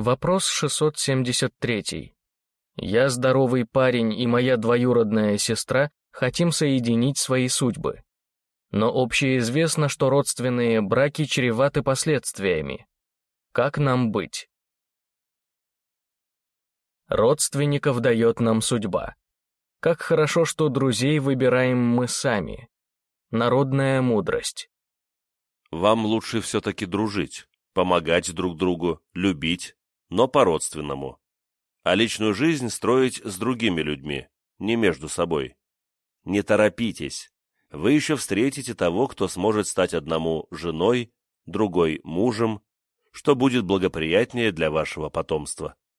Вопрос 673. Я здоровый парень и моя двоюродная сестра хотим соединить свои судьбы. Но общеизвестно, что родственные браки чреваты последствиями. Как нам быть? Родственников дает нам судьба. Как хорошо, что друзей выбираем мы сами. Народная мудрость. Вам лучше все-таки дружить, помогать друг другу, любить, но по-родственному. А личную жизнь строить с другими людьми, не между собой. Не торопитесь. Вы еще встретите того, кто сможет стать одному женой, другой мужем, что будет благоприятнее для вашего потомства.